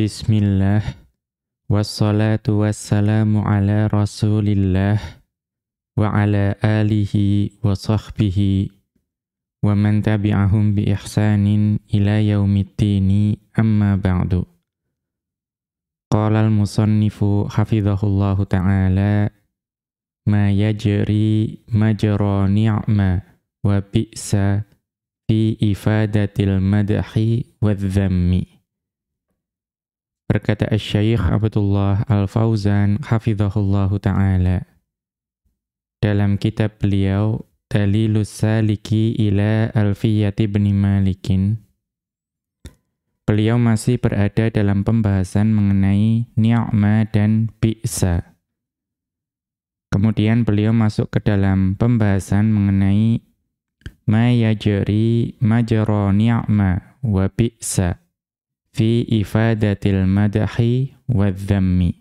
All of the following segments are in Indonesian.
Bismillah. Wassalatu wassalamu ala rasulillah Wa ala alihi wa sahbihi Wa man tabi'ahum bi ihsanin ila yaumiddini amma ba'du. Qala al-musannifu hafizahullahu ta'ala Ma yajri majra ni'ma wa bi'sa fi ifadatil madhi wa dhammi Berkata Syekh Abdullah Al-Fauzan hafizahullahu taala dalam kitab beliau Dalilus Saliki ila Alfiyati bin Malikin beliau masih berada dalam pembahasan mengenai ni'ma dan bi'sa. Kemudian beliau masuk ke dalam pembahasan mengenai ma yajri majra ni'ma wa bi'sa fi ifadatil madahi wadzammi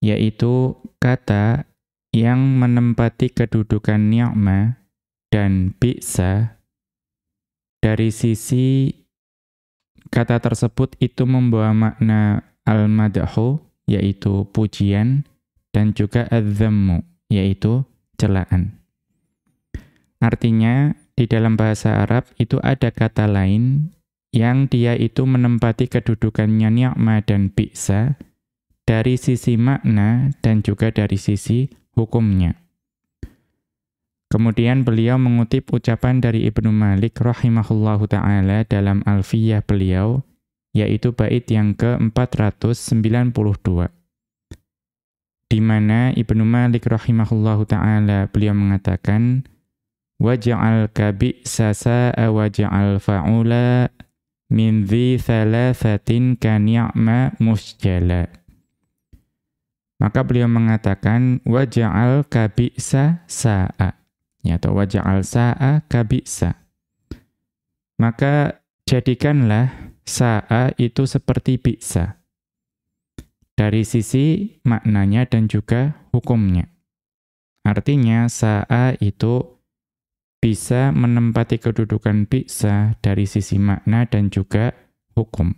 yaitu kata yang menempati kedudukan ni'ma dan bi'sa dari sisi kata tersebut itu membawa makna al-madahu yaitu pujian dan juga adzammu yaitu celaan. Artinya di dalam bahasa Arab itu ada kata lain yang dia itu menempati kedudukannya ni'ma dan bi'sa dari sisi makna dan juga dari sisi hukumnya. Kemudian beliau mengutip ucapan dari Ibnu Malik rahimahullahu taala dalam Alfiyah beliau yaitu bait yang ke-492 di mana Ibnu Malik rahimahullahu taala beliau mengatakan waj'al kabi sasa waj'al fa'ula min dhi thalathatin kani'ma musjala. Maka beliau mengatakan waja'al kabisa sa'a. Ya, atau waja'al sa'a kabisa. Maka jadikanlah sa'a itu seperti bisa. Dari sisi maknanya dan juga hukumnya. Artinya sa'a itu bisa menempati kedudukan bisa dari sisi makna dan juga hukum.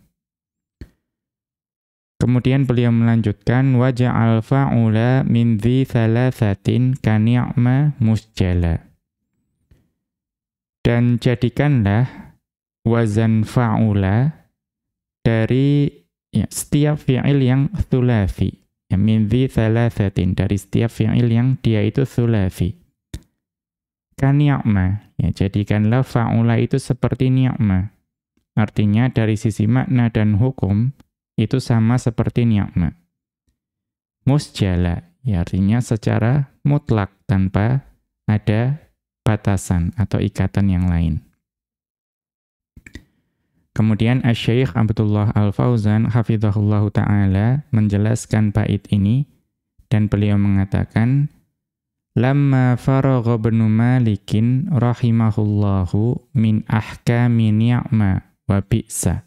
Kemudian beliau melanjutkan waja'al fa'ula min dhi thalathatin kani'ma musjala. Dan jadikanlah wazan fa'ula dari ya, setiap fi'il yang thulathi. Ya, min dhi thalathatin dari setiap fi'il yang dia itu thulathi kani'ma. Ya, jadikanlah fa'ula itu seperti ni'ma. Artinya dari sisi makna dan hukum itu sama seperti ni'ma. Musjala, ya artinya secara mutlak tanpa ada batasan atau ikatan yang lain. Kemudian Asy-Syaikh Abdullah Al-Fauzan hafizahullahu taala menjelaskan bait ini dan beliau mengatakan Lamma faragha ibnu Malikin rahimahullahu min ahkami ni'ma wa bi'sa.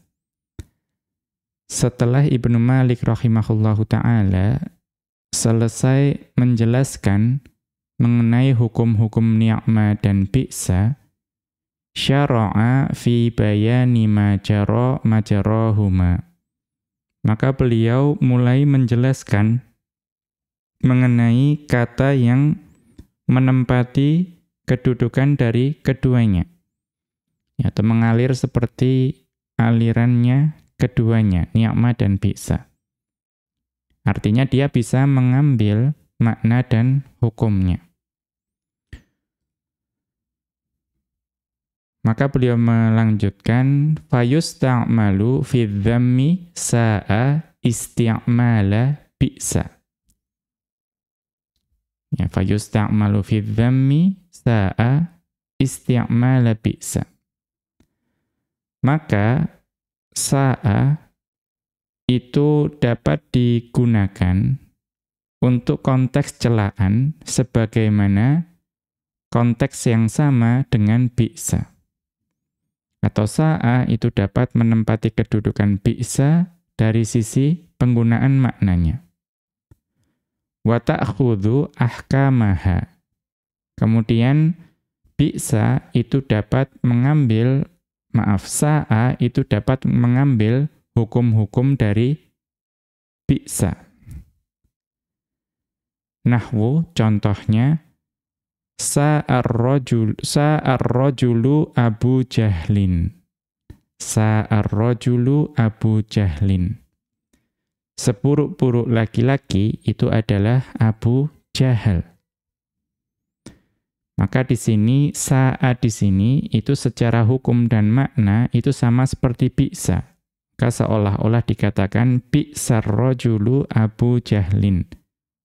Setelah Ibnu Malik rahimahullahu taala selesai menjelaskan mengenai hukum-hukum ni'ma dan bi'sa, syara'a fi bayani ma jara majarahuma. Maka beliau mulai menjelaskan mengenai kata yang menempati kedudukan dari keduanya. Ya, atau mengalir seperti alirannya keduanya, ni'ma dan bisa. Artinya dia bisa mengambil makna dan hukumnya. Maka beliau melanjutkan fayusta'malu fi dhammi sa'a isti'mala bi'sa. Ya, fayusta'malu fi dhammi sa'a isti'mala bi'sa. Maka sa'a itu dapat digunakan untuk konteks celaan sebagaimana konteks yang sama dengan bi'sa. Atau sa'a itu dapat menempati kedudukan bi'sa dari sisi penggunaan maknanya wa ta'khudhu ahkamaha. Kemudian bisa itu dapat mengambil maaf sa'a itu dapat mengambil hukum-hukum dari bisa. Nahwu contohnya Sa'ar-rajul Sa'ar-rajulu Abu Jahlin. Sa'ar-rajulu Abu Jahlin. Sepuruk-puruk laki-laki itu adalah Abu Jahal. Maka di sini saat di sini itu secara hukum dan makna itu sama seperti bisa. Maka seolah-olah dikatakan bi'sar rajulu Abu Jahlin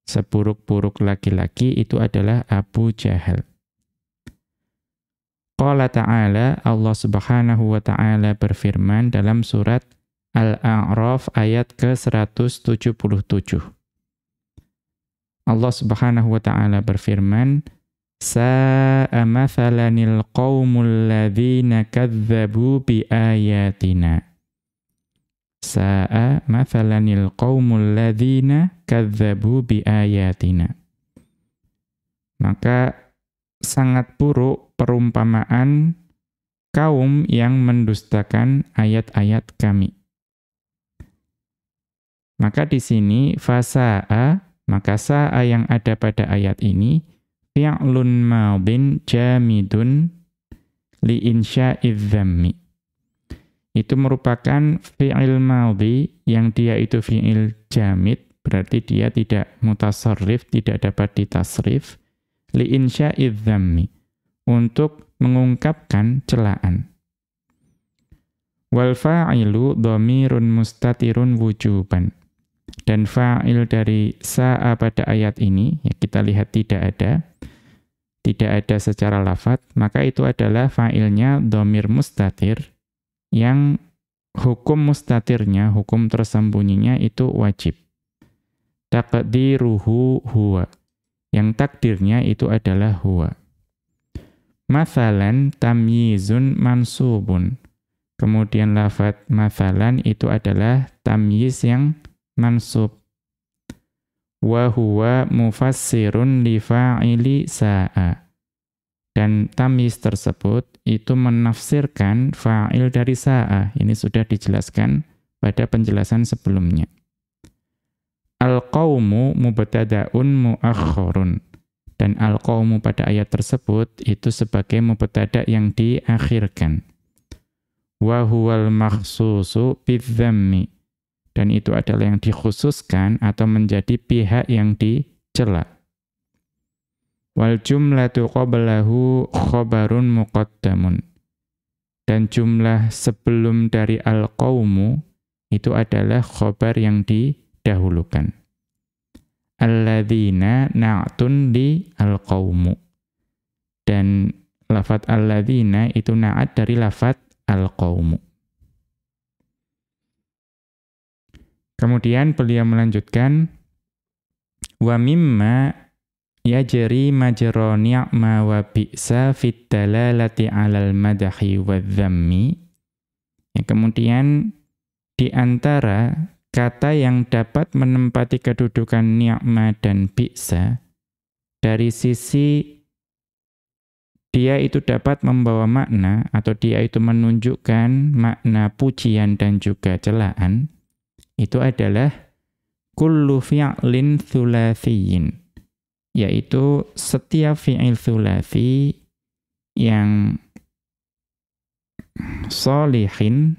Sepuruk-puruk laki-laki itu adalah Abu Jahal. Qala ta'ala, Allah subhanahu wa ta'ala berfirman dalam surat Al-A'raf ayat ke-177. Allah subhanahu wa ta'ala berfirman, Sa'a mathalanil qawmul ladhina kadzabu bi ayatina. Sa'a mathalanil qawmul ladhina kadzabu ayatina. Maka sangat buruk perumpamaan kaum yang mendustakan ayat-ayat kami. Maka di sini fasa'a, maka sa'a yang ada pada ayat ini fi'lun madin jamidun li insya'iz dhammi itu merupakan fi'il madhi yang dia itu fi'il jamid, berarti dia tidak mutasarrif, tidak dapat ditasrif, li insya'idh dhammi, untuk mengungkapkan celaan. Wal fa'ilu dhamirun mustatirun wujuban. Dan fa'il dari sa'a pada ayat ini, ya kita lihat tidak ada, tidak ada secara lafat, maka itu adalah fa'ilnya dhamir mustatir, yang hukum mustatirnya, hukum tersembunyinya itu wajib. Takdiruhu huwa. Yang takdirnya itu adalah huwa. Mathalan tamyizun mansubun. Kemudian lafat mathalan itu adalah tamyiz yang mansub. Wa huwa mufassirun li fa'ili sa'a. Dan tamis tersebut itu menafsirkan fa'il dari sa'a. Ini sudah dijelaskan pada penjelasan sebelumnya. Al-qawmu mubtada'un mu'akhorun. Dan al-qawmu pada ayat tersebut itu sebagai mubtada' yang diakhirkan. Wa huwal makhsusu bidzammi. Dan itu adalah yang dikhususkan atau menjadi pihak yang dicela wal jumlatu qablahu khabarun muqaddamun. Dan jumlah sebelum dari al-qaumu itu adalah khabar yang didahulukan. Alladzina na'tun li al-qaumu dan lafat alladzina itu na'at dari lafat al-qaumu kemudian beliau melanjutkan wa mimma yajri majra ni'ma wa bi'sa fit dalalati 'alal madahi wadh-dhammi. Ya, kemudian di antara kata yang dapat menempati kedudukan ni'ma dan bi'sa dari sisi dia itu dapat membawa makna atau dia itu menunjukkan makna pujian dan juga celaan itu adalah kullu fi'lin thulathiyin yaitu setiap fi'il thulathi yang solihin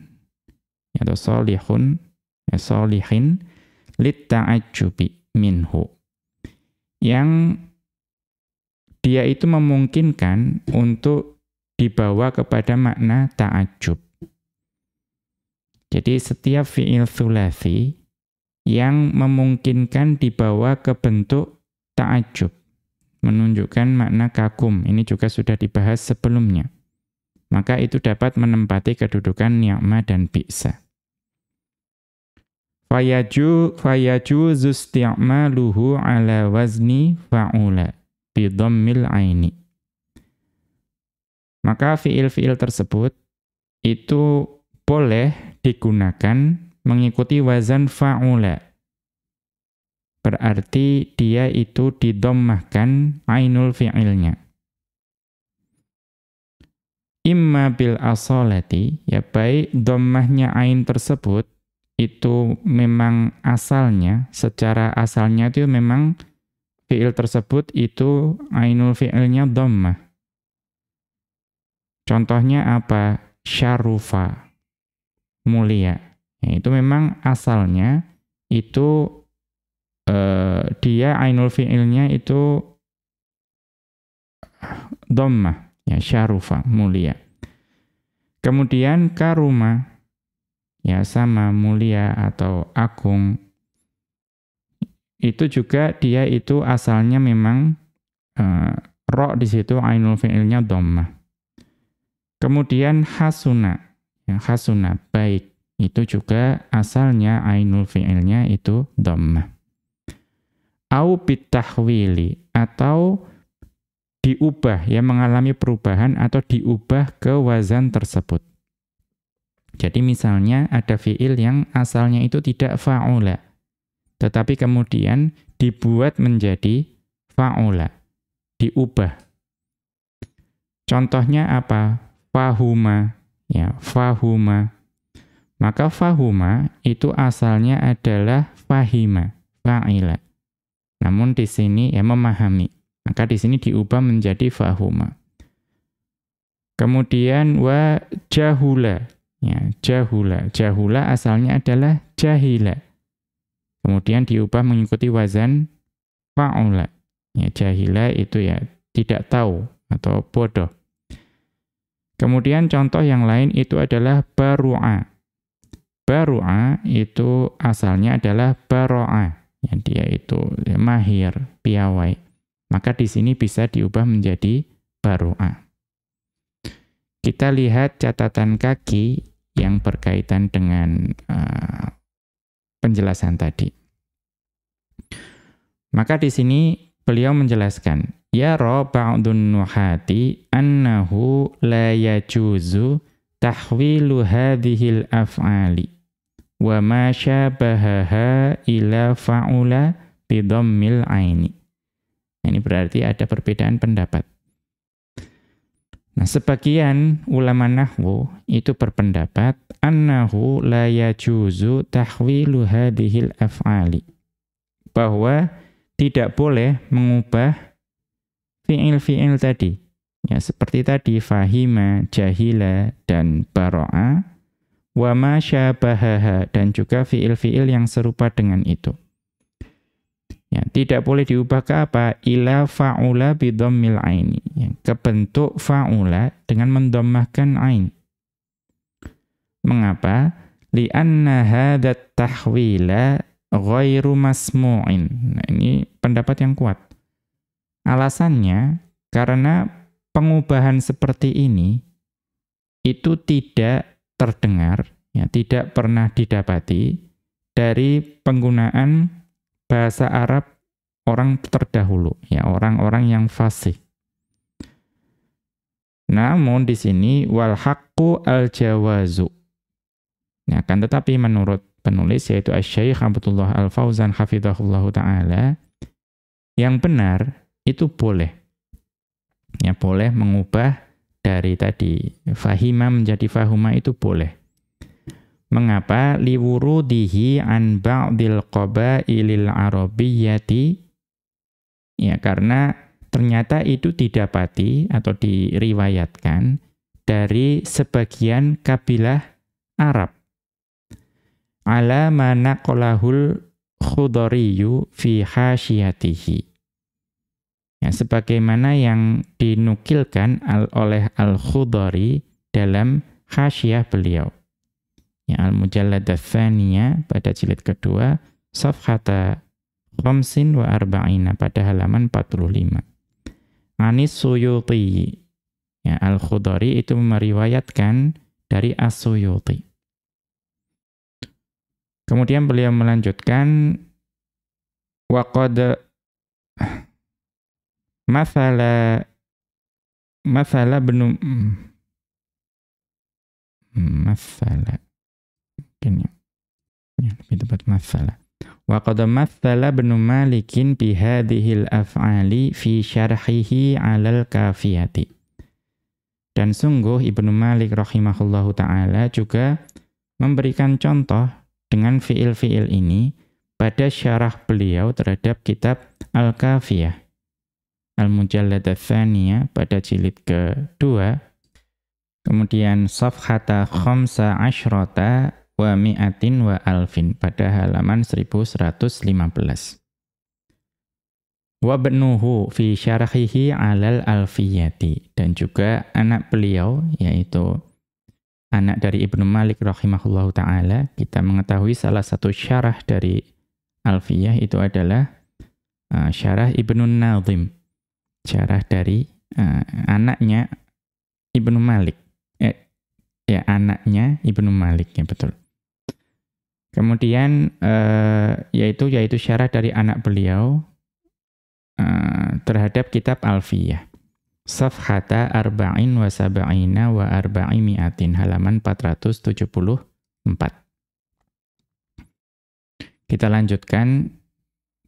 atau solihun ya solihin litta'ajubi minhu yang dia itu memungkinkan untuk dibawa kepada makna ta'ajub. Jadi setiap fi'il thulathi yang memungkinkan dibawa ke bentuk ta'ajub, menunjukkan makna kagum. Ini juga sudah dibahas sebelumnya. Maka itu dapat menempati kedudukan ni'ma dan bi'sa. Fayaju fayaju zusti'maluhu ala wazni fa'ula bidhammil aini. Maka fiil-fiil tersebut itu boleh digunakan mengikuti wazan fa'ula berarti dia itu didommahkan ainul fi'ilnya. Imma bil asolati, ya baik dommahnya ain tersebut itu memang asalnya, secara asalnya itu memang fi'il tersebut itu ainul fi'ilnya dhammah. Contohnya apa? Syarufa, mulia. Ya, itu memang asalnya itu eh, dia ainul fi'ilnya itu dhammah, ya syarufa, mulia. Kemudian karuma, ya sama mulia atau agung, itu juga dia itu asalnya memang uh, ro di situ ainul fi'ilnya dhammah. Kemudian hasuna, ya, hasuna baik itu juga asalnya ainul fi'ilnya itu dhammah. Au bitahwili atau diubah ya mengalami perubahan atau diubah ke wazan tersebut. Jadi misalnya ada fi'il yang asalnya itu tidak fa'ula tetapi kemudian dibuat menjadi fa'ula, diubah. Contohnya apa? Fahuma, ya, fahuma. Maka fahuma itu asalnya adalah fahima, fa'ila. Namun di sini ya memahami. Maka di sini diubah menjadi fahuma. Kemudian wa jahula, ya, jahula. Jahula asalnya adalah jahila Kemudian diubah mengikuti wazan fa'ula. Ya, jahila itu ya tidak tahu atau bodoh. Kemudian contoh yang lain itu adalah baru'a. Baru'a itu asalnya adalah baro'a. Ya, dia itu mahir, piawai. Maka di sini bisa diubah menjadi baru'a. Kita lihat catatan kaki yang berkaitan dengan uh, penjelasan tadi. Maka di sini beliau menjelaskan, ya ra ba'dun nuhati annahu la yajuzu tahwilu hadhil af'ali wa ma syabahaha ila fa'ula bidammil aini. Ini berarti ada perbedaan pendapat. Nah, sebagian ulama nahwu itu berpendapat annahu la yajuzu tahwilu hadhil af'ali. Bahwa tidak boleh mengubah fi'il-fi'il tadi. Ya, seperti tadi fahima, jahila dan baro'a wa ma syabahaha dan juga fi'il-fi'il yang serupa dengan itu. Ya, tidak boleh diubah ke apa? Ila fa'ula bidhammil aini. Ya, ke bentuk fa'ula dengan mendomahkan ain. Mengapa? Lianna hadat tahwila ghairu masmu'in. Nah, ini pendapat yang kuat. Alasannya karena pengubahan seperti ini itu tidak terdengar, ya, tidak pernah didapati dari penggunaan bahasa Arab orang terdahulu, ya orang-orang yang fasih. Namun di sini wal haqqu al jawazu. Ya, kan tetapi menurut penulis yaitu Asy-Syaikh Abdullah Al-Fauzan hafizahullahu taala yang benar itu boleh. Ya boleh mengubah dari tadi fahima menjadi fahuma itu boleh. Mengapa liwurudihi an ba'dil qabailil arabiyyati? Ya, karena ternyata itu didapati atau diriwayatkan dari sebagian kabilah Arab. Ala manaqalahul khudariyu fi hasyatihi. Ya, sebagaimana yang dinukilkan al oleh Al-Khudari dalam khasyah beliau ya, Al-Mujallad Tsaniyah pada jilid kedua safhata khamsin wa arba'ina pada halaman 45. Anis Suyuti ya, Al-Khudari itu meriwayatkan dari As-Suyuti. Kemudian beliau melanjutkan waqad masala masala benu masala mungkin ya. Lebih tepat masalah. Wa qad mathala Ibnu Malikin bi hadhil af'ali fi syarhihi 'alal kafiyati. Dan sungguh Ibnu Malik rahimahullahu taala juga memberikan contoh dengan fiil-fiil ini pada syarah beliau terhadap kitab Al-Kafiyah. Al-Mujallad pada jilid kedua. Kemudian Safhata Khamsa Ashrota wa Mi'atin wa Alfin pada halaman 1115. Wabnuhu fi syarahihi alal alfiyati. Dan juga anak beliau, yaitu anak dari Ibnu Malik rahimahullah ta'ala, kita mengetahui salah satu syarah dari alfiyah itu adalah uh, syarah Ibnu Nazim. Syarah dari uh, anaknya Ibnu Malik. Eh, ya, anaknya Ibnu Malik, ya betul. Kemudian uh, yaitu yaitu syarah dari anak beliau Eh, terhadap kitab Alfiyah. Safhata arba'in wa sab'ina wa arba'i mi'atin halaman 474. Kita lanjutkan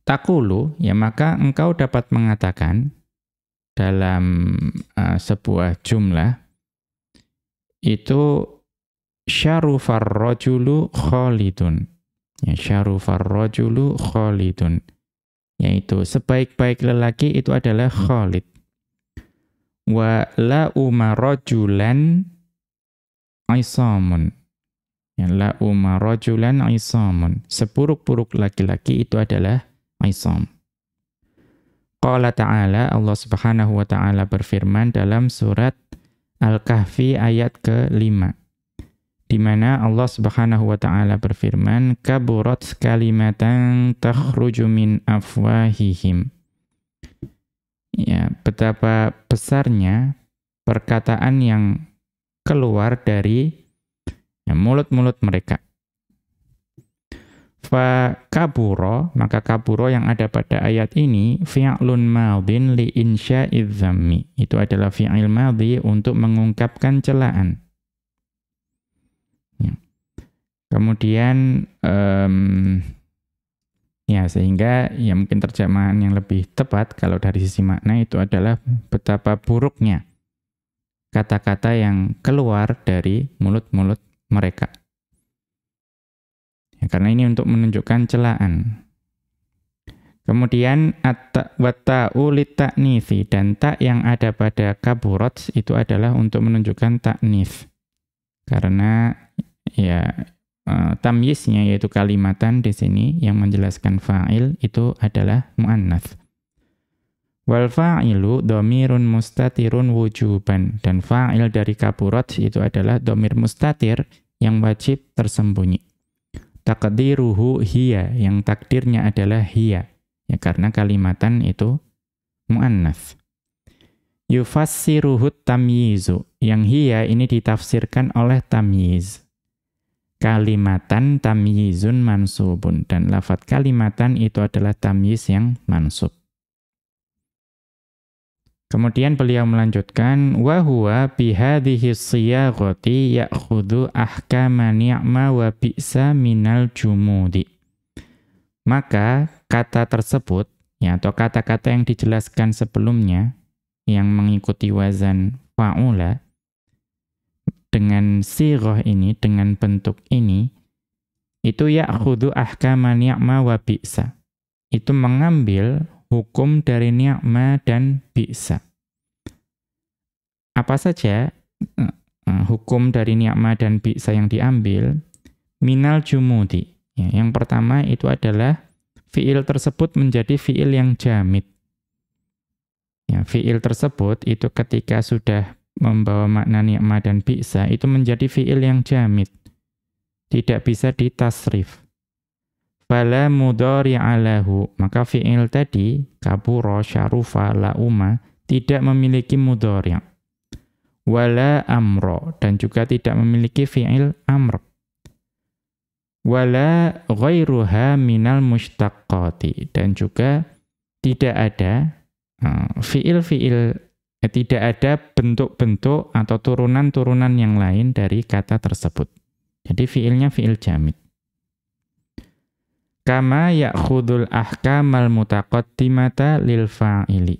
takulu ya maka engkau dapat mengatakan dalam uh, sebuah jumlah itu syarufar rajulu khalidun ya syarufar rajulu khalidun yaitu sebaik-baik lelaki itu adalah Khalid. Wa la umarajulan aisamun. Ya, la umarajulan aisamun. Seburuk-buruk laki-laki itu adalah aisam. Qala ta'ala, Allah subhanahu wa ta'ala berfirman dalam surat Al-Kahfi ayat ke-5 di mana Allah Subhanahu wa taala berfirman kaburat kalimatan takhruju min afwahihim. Ya betapa besarnya perkataan yang keluar dari ya, mulut-mulut ya, mereka fa kaburo maka kaburo yang ada pada ayat ini fi'lun madin li insya'iz itu adalah fi'il madhi untuk mengungkapkan celaan. Kemudian um, ya sehingga ya mungkin terjemahan yang lebih tepat kalau dari sisi makna itu adalah betapa buruknya kata-kata yang keluar dari mulut-mulut mereka. Ya, karena ini untuk menunjukkan celaan. Kemudian wata'u litaknifi dan tak yang ada pada kaburot itu adalah untuk menunjukkan taknif. Karena ya uh, tamyiznya yaitu kalimatan di sini yang menjelaskan fa'il itu adalah muannats. Wal fa'ilu domirun mustatirun wujuban dan fa'il dari kaburat itu adalah domir mustatir yang wajib tersembunyi. Takdiruhu hiya yang takdirnya adalah hiya ya karena kalimatan itu muannats. Yufassiruhu tamyizu yang hiya ini ditafsirkan oleh tamyiz kalimatan tamyizun mansubun dan lafat kalimatan itu adalah tamyiz yang mansub. Kemudian beliau melanjutkan wa huwa bi hadhihi siyaghati ya'khudhu ahkama ni'ma wa minal jumudi. Maka kata tersebut ya atau kata-kata yang dijelaskan sebelumnya yang mengikuti wazan fa'ula dengan sirah ini, dengan bentuk ini, itu ya'khudhu ahkama ni'ma wa bi'sa. Itu mengambil hukum dari ni'ma dan bi'sa. Apa saja uh, hukum dari ni'ma dan bi'sa yang diambil? Minal jumudi. Ya, yang pertama itu adalah fiil tersebut menjadi fiil yang jamid. Ya, fiil tersebut itu ketika sudah membawa makna ni'mah dan bi'sa itu menjadi fi'il yang jamid. Tidak bisa ditasrif. Fala mudhari alahu. Maka fi'il tadi, kaburo, syarufa, la'uma, tidak memiliki mudhari. Wala amro. Dan juga tidak memiliki fi'il amr. Wala ghairuha minal mustaqqati. Dan juga tidak ada uh, fi'il-fi'il Ya, tidak ada bentuk-bentuk atau turunan-turunan yang lain dari kata tersebut. Jadi fiilnya fiil jamid. Kama ya'khudul ahkamal mutaqaddimata lil fa'ili.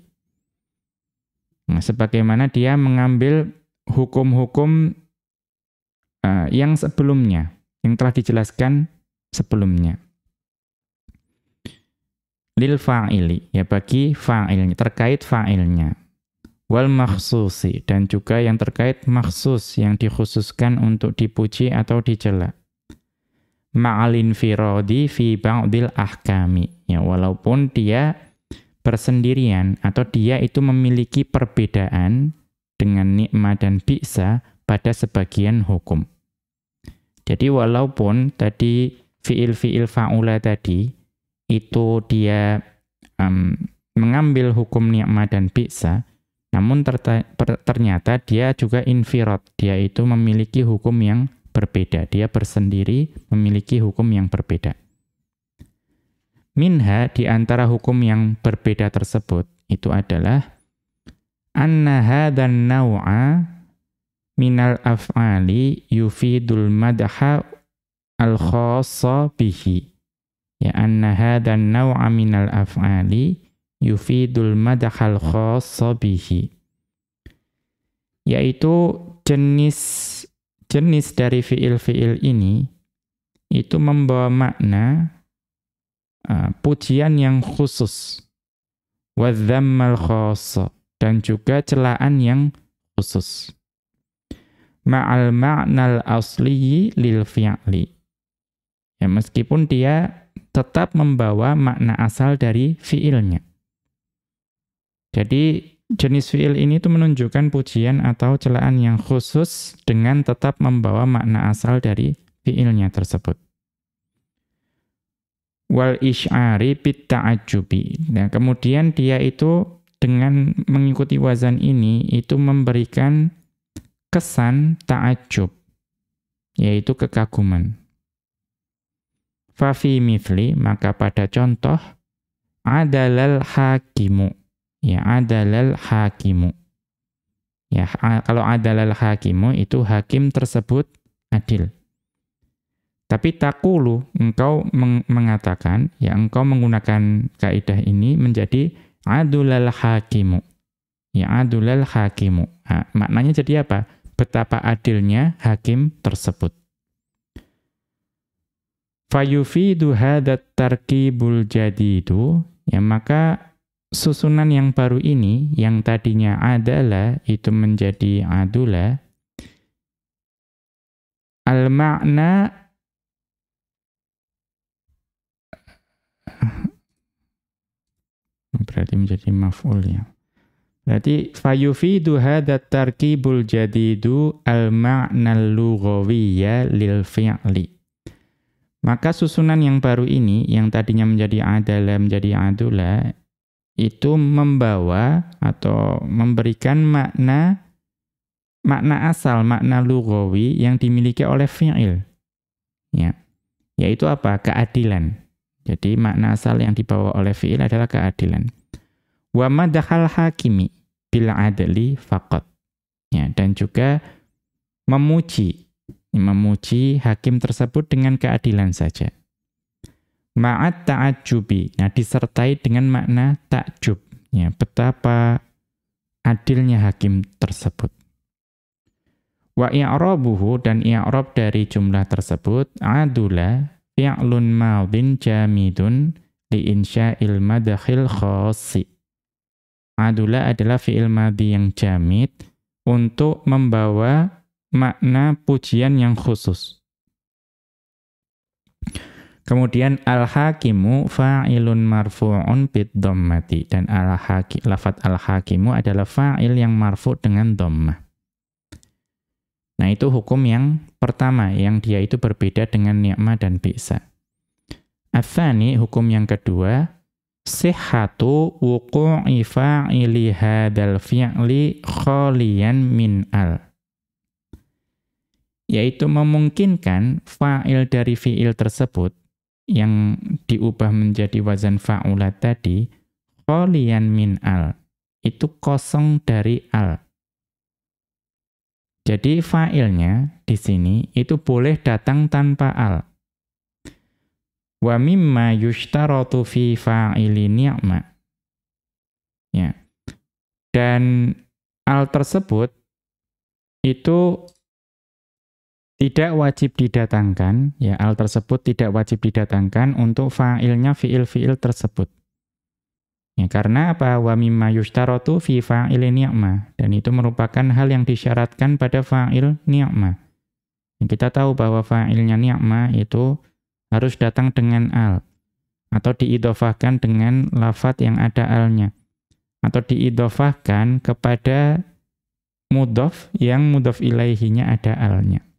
Nah, sebagaimana dia mengambil hukum-hukum uh, yang sebelumnya, yang telah dijelaskan sebelumnya. Lil fa'ili, ya bagi fa'ilnya, terkait fa'ilnya. Wal makhsusi, dan juga yang terkait maksus, yang dikhususkan untuk dipuji atau dicela. Ma'alin firodi fi ba'dil ahkami. Ya, walaupun dia bersendirian atau dia itu memiliki perbedaan dengan nikmat dan bisa pada sebagian hukum. Jadi walaupun tadi fiil-fiil fa'ula tadi itu dia um, mengambil hukum nikmat dan bisa, namun ternyata dia juga infirot, dia itu memiliki hukum yang berbeda, dia bersendiri memiliki hukum yang berbeda. Minha di antara hukum yang berbeda tersebut itu adalah anna hadzal naw'a minal af'ali yufidul madha al-khassa bihi. Ya anna hadan naw'a minal af'ali yufidul madha al-khassa bihi. Yaitu jenis jenis dari fiil-fiil ini itu membawa makna uh, pujian yang khusus dan juga celaan yang khusus ma'al ma'nal asliyi lil fi'li. Ya, meskipun dia tetap membawa makna asal dari fi'ilnya. Jadi jenis fi'il ini itu menunjukkan pujian atau celaan yang khusus dengan tetap membawa makna asal dari fi'ilnya tersebut. Wal isy'ari bit ta'ajjubi. Nah, kemudian dia itu dengan mengikuti wazan ini itu memberikan kesan ta'ajub, yaitu kekaguman. Fafi mithli, maka pada contoh, adalal hakimu. Ya, adalal hakimu. Ya, kalau adalal hakimu itu hakim tersebut adil. Tapi takulu, engkau meng mengatakan, ya engkau menggunakan kaidah ini menjadi adulal hakimu. Ya, adulal hakimu. Nah, maknanya jadi apa? betapa adilnya hakim tersebut. Fayufidu hadat tarkibul jadidu, ya maka susunan yang baru ini, yang tadinya adalah, itu menjadi adula, al-makna berarti menjadi maf'ul ya. Berarti fayufidu hadat tarkibul jadidu al-ma'nal lughawiyya lil fi'li. Maka susunan yang baru ini yang tadinya menjadi adalah menjadi adula itu membawa atau memberikan makna makna asal, makna lughawi yang dimiliki oleh fi'il. Ya. Yaitu apa? Keadilan. Jadi makna asal yang dibawa oleh fi'il adalah keadilan. Wa madahal hakimi bil adli faqat. Ya, dan juga memuji memuji hakim tersebut dengan keadilan saja. Ma'at ta'ajubi. Nah, disertai dengan makna takjub. Ya, betapa adilnya hakim tersebut. Wa i'rabuhu dan i'rab dari jumlah tersebut adula fi'lun madin jamidun li insya'il madakhil khassi. Adula adalah fi'il madhi yang jamid untuk membawa makna pujian yang khusus. Kemudian al-hakimu fa'ilun marfu'un bid dhammati dan al-haki lafat al-hakimu adalah fa'il yang marfu' dengan dhammah. Nah, itu hukum yang pertama yang dia itu berbeda dengan ni'ma dan bi'sa. Atsani hukum yang kedua sihhatu wuqu'i fa'ili hadzal fi'li khaliyan min al yaitu memungkinkan fa'il dari fi'il tersebut yang diubah menjadi wazan fa'ulat tadi khaliyan min al itu kosong dari al jadi fa'ilnya di sini itu boleh datang tanpa al Wa mimma yushtaratu fi fa'ili ni'ma. Ya. Dan al tersebut itu tidak wajib didatangkan, ya al tersebut tidak wajib didatangkan untuk fa'ilnya fi'il-fi'il tersebut. Ya, karena apa? Wa mimma yushtaratu fi fa'il ni'ma. Dan itu merupakan hal yang disyaratkan pada fa'il ni'ma. Kita tahu bahwa fa'ilnya ni'ma itu harus datang dengan al. Atau diidofahkan dengan lafat yang ada alnya. Atau diidofahkan kepada mudof yang mudof ilaihinya ada alnya.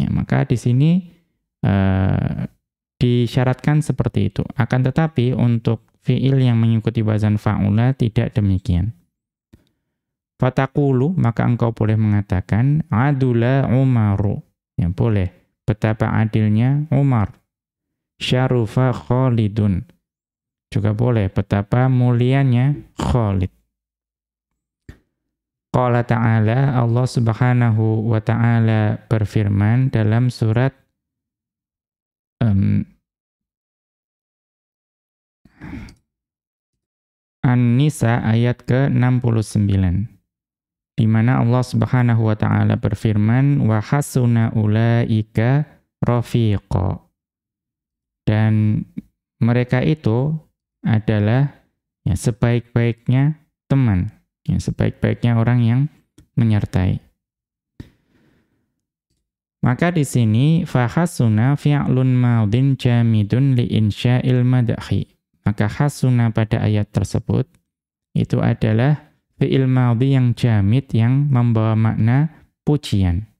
Ya, maka di sini uh, disyaratkan seperti itu. Akan tetapi untuk fi'il yang mengikuti wazan fa'ula tidak demikian. Fatakulu, maka engkau boleh mengatakan, adula umaru. Ya, boleh. Betapa adilnya Umar. Syarufa Khalidun. Juga boleh. Betapa mulianya Khalid. Qala ta'ala, Allah subhanahu wa ta'ala berfirman dalam surat um, An-Nisa ayat ke-69 di mana Allah Subhanahu wa taala berfirman wa hasuna ulaika rafiqa. Dan mereka itu adalah ya sebaik-baiknya teman ya sebaik-baiknya orang yang menyertai maka di sini fahasuna fi'lun madin jamidun li insya'il madhi maka hasuna pada ayat tersebut itu adalah fi'il madhi yang jamid yang membawa makna pujian.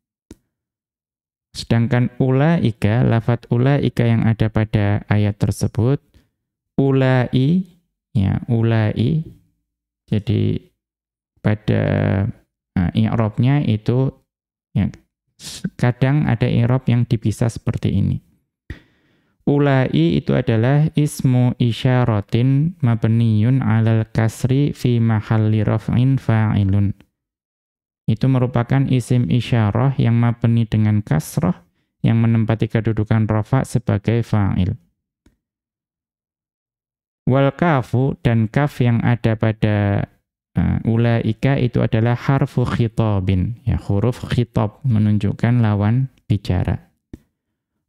Sedangkan ulaika, lafat ulaika yang ada pada ayat tersebut, ulai, ya ulai, jadi pada uh, i'robnya itu ya, kadang ada i'rob yang dipisah seperti ini. Ulai itu adalah ismu isyaratin mabniyun alal kasri fi mahalli raf'in fa'ilun. Itu merupakan isim isyarah yang mabni dengan kasrah yang menempati kedudukan rafa sebagai fa'il. Wal kafu dan kaf yang ada pada uh, ulaika itu adalah harfu khitabin, ya huruf khitab menunjukkan lawan bicara.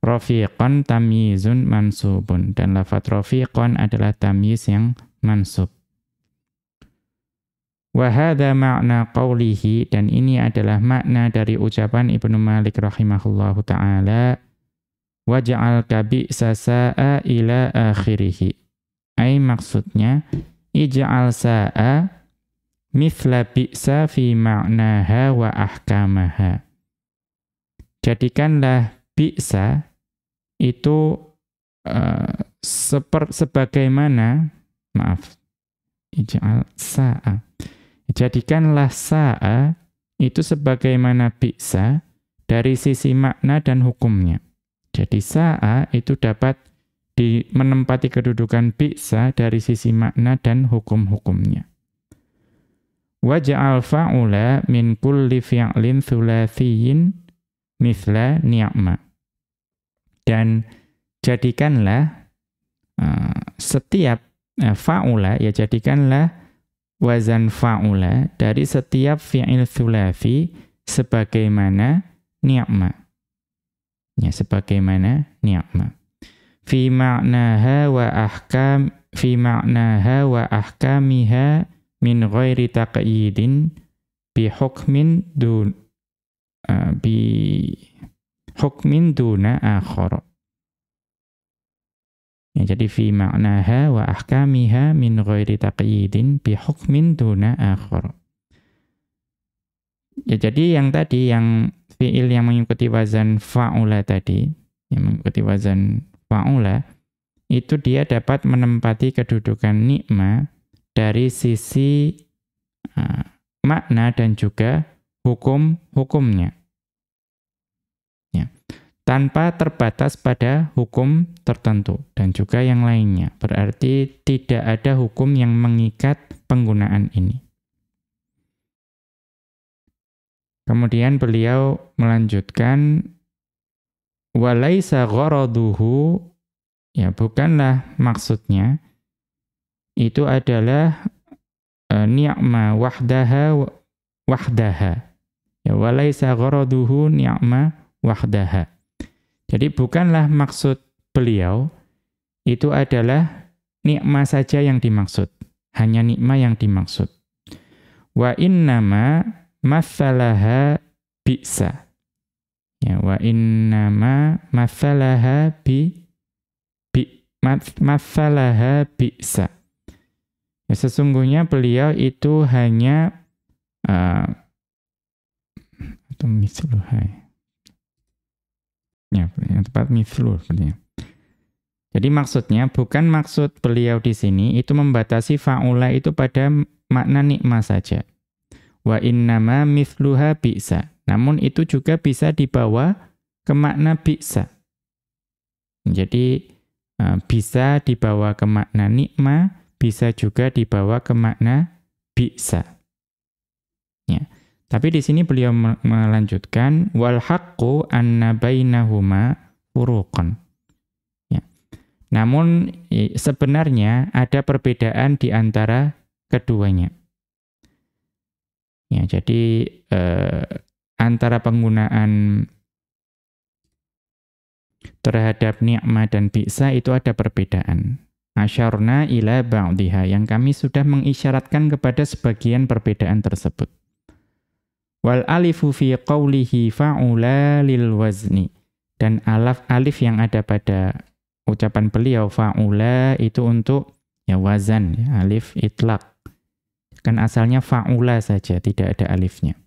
Rafiqan tamyizun mansubun. Dan lafat rafiqan adalah tamyiz yang mansub. Wahada makna qawlihi, dan ini adalah makna dari ucapan Ibnu Malik rahimahullahu ta'ala, waj'al kabi'sa sa'a ila akhirihi. Ay maksudnya, ij'al sa'a mithla bi'sa fi ma'naha wa ahkamaha. Jadikanlah bi'sa itu uh, seper, sebagaimana maaf ij'al sa'a. Jadikanlah sa'a itu sebagaimana bi'sa dari sisi makna dan hukumnya. Jadi sa'a itu dapat di, menempati kedudukan bi'sa dari sisi makna dan hukum-hukumnya waj'al fa'ula min kulli fi'lin thulathiyin mithla ni'ma. Dan jadikanlah uh, setiap uh, faula ya jadikanlah wazan faula dari setiap fi'il thulafi sebagaimana ni'ma. Ya sebagaimana ni'ma. Fi ma'naha wa ahkam fi ma'naha wa ahkamiha min ghairi taqyidin bi hukmin dun uh, bi hukmin duna akhara. Ya, jadi fi ma'naha wa ahkamiha min ghairi taqyidin bi hukmin duna akhara. Ya jadi yang tadi yang fiil yang mengikuti wazan fa'ula tadi, yang mengikuti wazan fa'ula itu dia dapat menempati kedudukan nikma dari sisi uh, makna dan juga hukum-hukumnya tanpa terbatas pada hukum tertentu dan juga yang lainnya. Berarti tidak ada hukum yang mengikat penggunaan ini. Kemudian beliau melanjutkan walaisa gharaduhu ya bukanlah maksudnya itu adalah uh, ni'ma wahdaha wahdaha ya walaisa gharaduhu ni'ma wahdaha. Jadi bukanlah maksud beliau itu adalah nikmat saja yang dimaksud, hanya nikmat yang dimaksud. Wa innama mathalaha bi'sa. Ya, wa innama mathalaha bi bi mathalaha bi'sa. Ya, sesungguhnya beliau itu hanya uh, atau misluha. Ya, yang tepat mislu. Jadi maksudnya bukan maksud beliau di sini itu membatasi faula itu pada makna nikma saja. Wa innama mithluha bi'sa. Namun itu juga bisa dibawa ke makna bi'sa. Jadi uh, bisa dibawa ke makna nikma, bisa juga dibawa ke makna bi'sa. Ya. Tapi di sini beliau melanjutkan wal haqqu anna bainahuma furuqan. Ya. Namun sebenarnya ada perbedaan di antara keduanya. Ya, jadi eh, antara penggunaan terhadap ni'mah dan bi'sa itu ada perbedaan. Asyarna ila ba'diha yang kami sudah mengisyaratkan kepada sebagian perbedaan tersebut. Wal alifu fi qawlihi fa'ula lil wazni. Dan alaf alif yang ada pada ucapan beliau fa'ula itu untuk ya wazan, ya, alif itlaq. Kan asalnya fa'ula saja, tidak ada alifnya.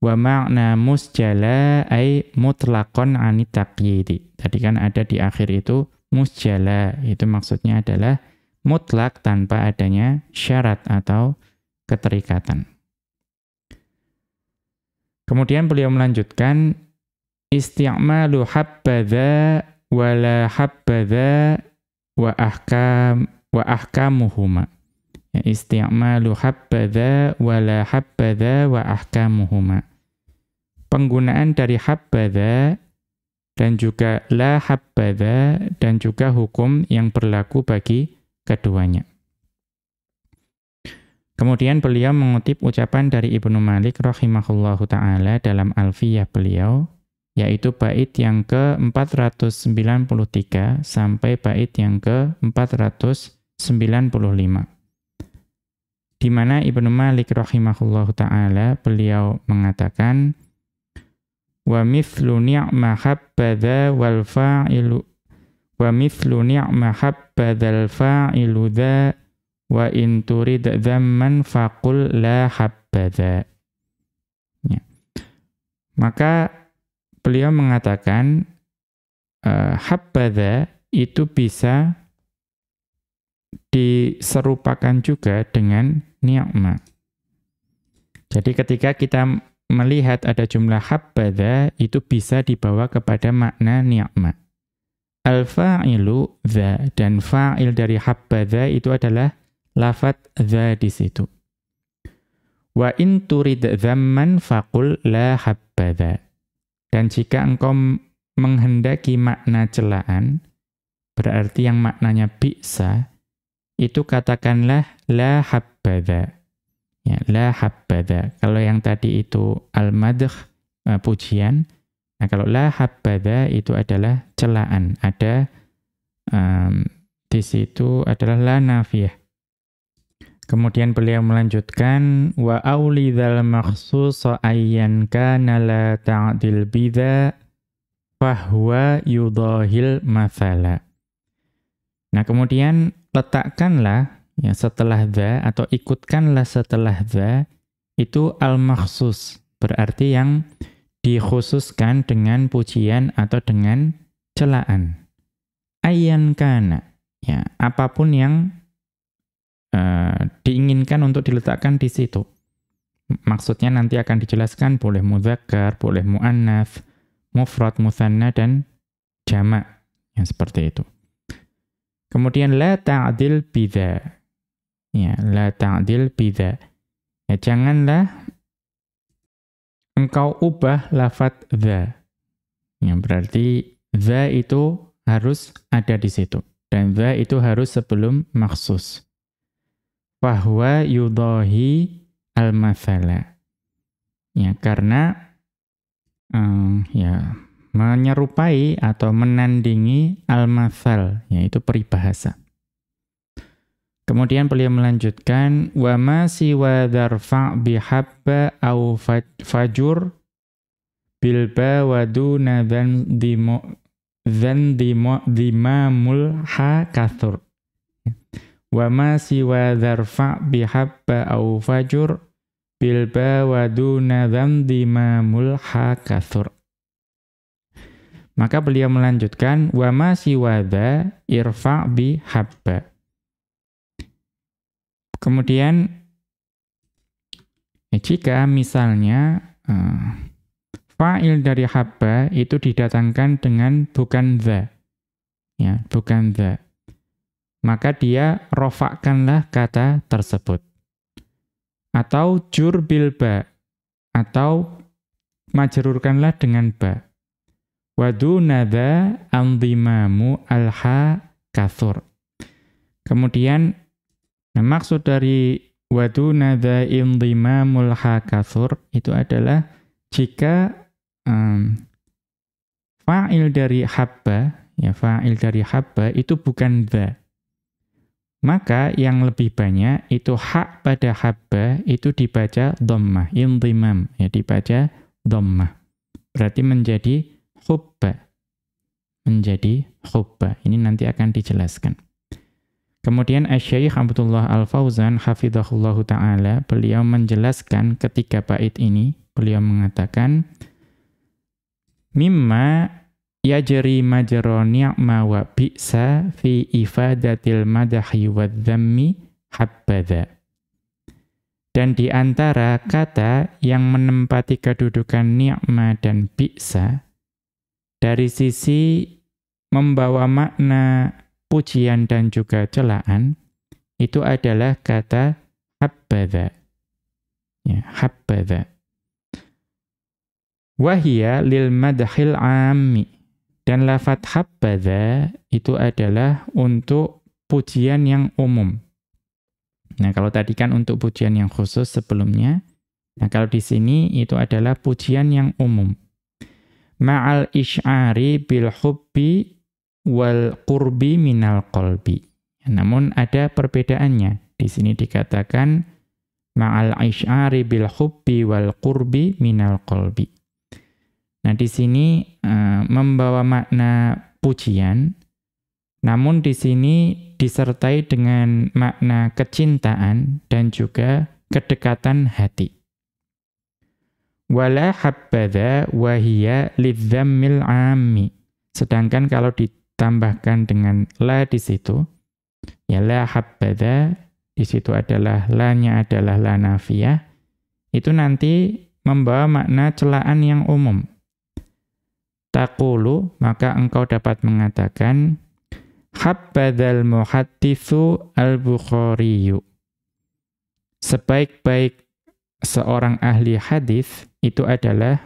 Wa ma'na musjala ay mutlaqan anit taqyidi. Tadi kan ada di akhir itu musjala, itu maksudnya adalah mutlak tanpa adanya syarat atau keterikatan. Kemudian beliau melanjutkan isti'malu habbadha wala habbadha wa ahkam wa ahkamuhuma. Ya, isti'malu habbadha wala habbadha wa ahkamuhuma. Penggunaan dari habbadha dan juga la habbadha dan juga hukum yang berlaku bagi keduanya. Kemudian beliau mengutip ucapan dari Ibnu Malik rahimahullahu taala dalam Alfiyah beliau yaitu bait yang ke-493 sampai bait yang ke-495. Di mana Ibnu Malik rahimahullahu taala beliau mengatakan wa mithlu ni'ma habbadha wal fa'ilu wa mithlu ni'ma habbadzal fa'ilu dha Wa in turid dzamman faqul la habbadha. Ya. Maka beliau mengatakan uh, habbadha itu bisa diserupakan juga dengan ni'ma. Jadi ketika kita melihat ada jumlah habbadha itu bisa dibawa kepada makna ni'ma. Al-fa'ilu dha dan fa'il dari habbadha itu adalah lafat dha di situ. Wa in turid dhamman faqul la habbadha. Dan jika engkau menghendaki makna celaan, berarti yang maknanya bi'sa, itu katakanlah la habbadha. Ya, la habbadha. Kalau yang tadi itu al-madh, uh, pujian, nah kalau la habbadha itu adalah celaan. Ada um, di situ adalah la nafiyah. Kemudian beliau melanjutkan wa aulidhal makhsus ayyan kana la ta'dil bidza fahuwa yudahil mathala. Nah, kemudian letakkanlah ya setelah dza atau ikutkanlah setelah dza itu al-makhsus, berarti yang dikhususkan dengan pujian atau dengan celaan. Ayyan kana, ya, apa pun yang uh, diinginkan untuk diletakkan di situ. Maksudnya nanti akan dijelaskan boleh mudzakkar, boleh muannats, mufrad, mutsanna dan jamak yang seperti itu. Kemudian la ta'dil bidza. Ya, la ta'dil bidza. Ya, janganlah engkau ubah lafat dza. Ya, berarti dza itu harus ada di situ. Dan dza itu harus sebelum maksus bahwa yudahi al-mathala. Ya, karena um, ya menyerupai atau menandingi al-mathal, yaitu peribahasa. Kemudian beliau melanjutkan wa ma siwa dzarfa bihabba au fajur bilba wa duna dimo dzan dimo dimamul ha kathur. Wa ma siwa dzarfa bihabba au fajur bilba wa duna dzan dimamul ha kathur. Maka beliau melanjutkan wa ma siwa dza irfa bihabba Kemudian ya, jika misalnya uh, fa'il dari habba itu didatangkan dengan bukan the, ya, bukan the, maka dia rofakkanlah kata tersebut. Atau jur bil ba, atau majrurkanlah dengan ba. Wadu nada andimamu alha kathur. Kemudian Nah, maksud dari waduna dha'indhimamul hakathur itu adalah jika um, fa'il dari habba, ya fa'il dari habba itu bukan dha. Maka yang lebih banyak itu hak pada habba itu dibaca dhammah, indhimam, ya dibaca dhammah. Berarti menjadi hubba. Menjadi hubba. Ini nanti akan dijelaskan. Kemudian Asy-Syaikh Abdullah Al-Fauzan hafizahullahu taala beliau menjelaskan ketiga bait ini. Beliau mengatakan mimma yajri majra ni'ma wa bi'sa fi ifadatil madahi wadh-dhammi habbadha. Dan di antara kata yang menempati kedudukan ni'ma dan bi'sa dari sisi membawa makna pujian dan juga celaan itu adalah kata habbadha. Ya, habbadha. Wahia lil madhil ammi. Dan lafat habbadha itu adalah untuk pujian yang umum. Nah, kalau tadi kan untuk pujian yang khusus sebelumnya. Nah, kalau di sini itu adalah pujian yang umum. Ma'al isy'ari bil hubbi wal qurbi minal qalbi. Namun ada perbedaannya. Di sini dikatakan ma'al isy'ari bil hubbi wal qurbi minal qalbi. Nah, di sini uh, membawa makna pujian, namun di sini disertai dengan makna kecintaan dan juga kedekatan hati. Wala habbadha wa hiya lidzammil 'ammi. Sedangkan kalau di tambahkan dengan la di situ, ya la habbada, di situ adalah la-nya adalah la nafiyah, itu nanti membawa makna celaan yang umum. Taqulu, maka engkau dapat mengatakan, habbadal muhaddithu al-bukhariyu. Sebaik-baik seorang ahli hadis itu adalah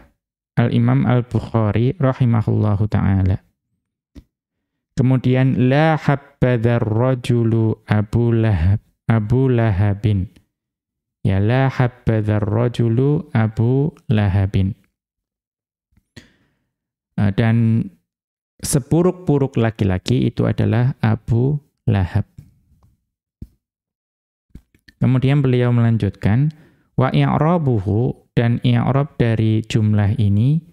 Al-Imam Al-Bukhari rahimahullahu ta'ala. Kemudian la habbadzar rajulu Abu Lahab Abu Lahabin. Ya la habbadzar rajulu Abu Lahabin. Eh, dan seburuk-buruk laki-laki itu adalah Abu Lahab. Kemudian beliau melanjutkan wa i'rabuhu dan i'rab dari jumlah ini